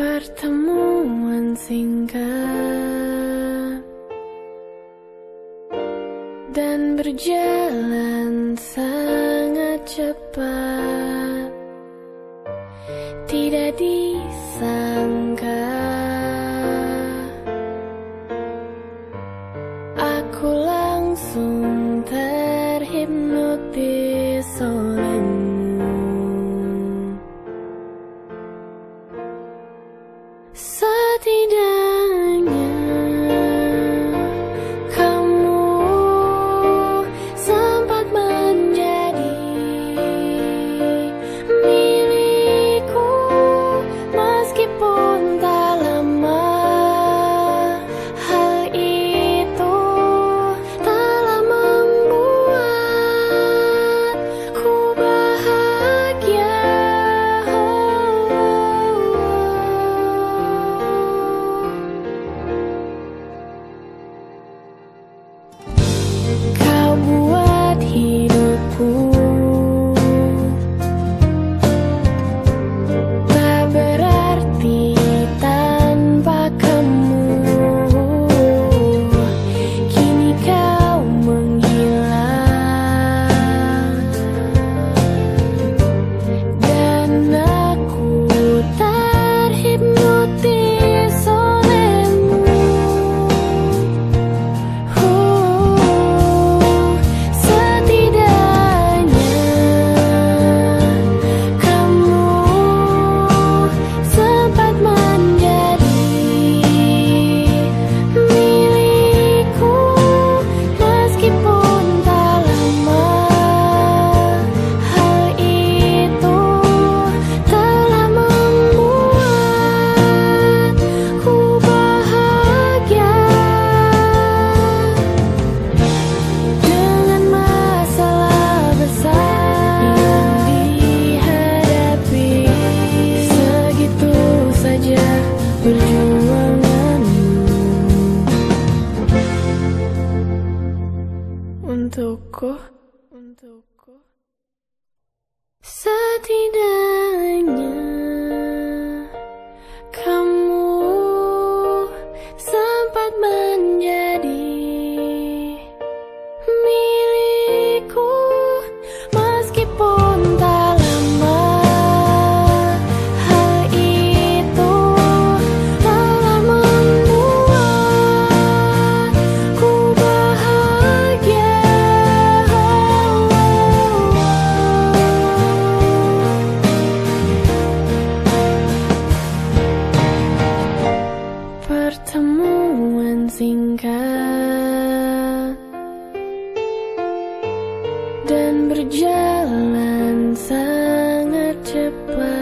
pertemuan singkat dan berjalan sangat cepat. Tidak bisa So untukku. Untukku. Setidaknya kamu sempat menjadi milikku. Meskipun berjalan sangat cepat.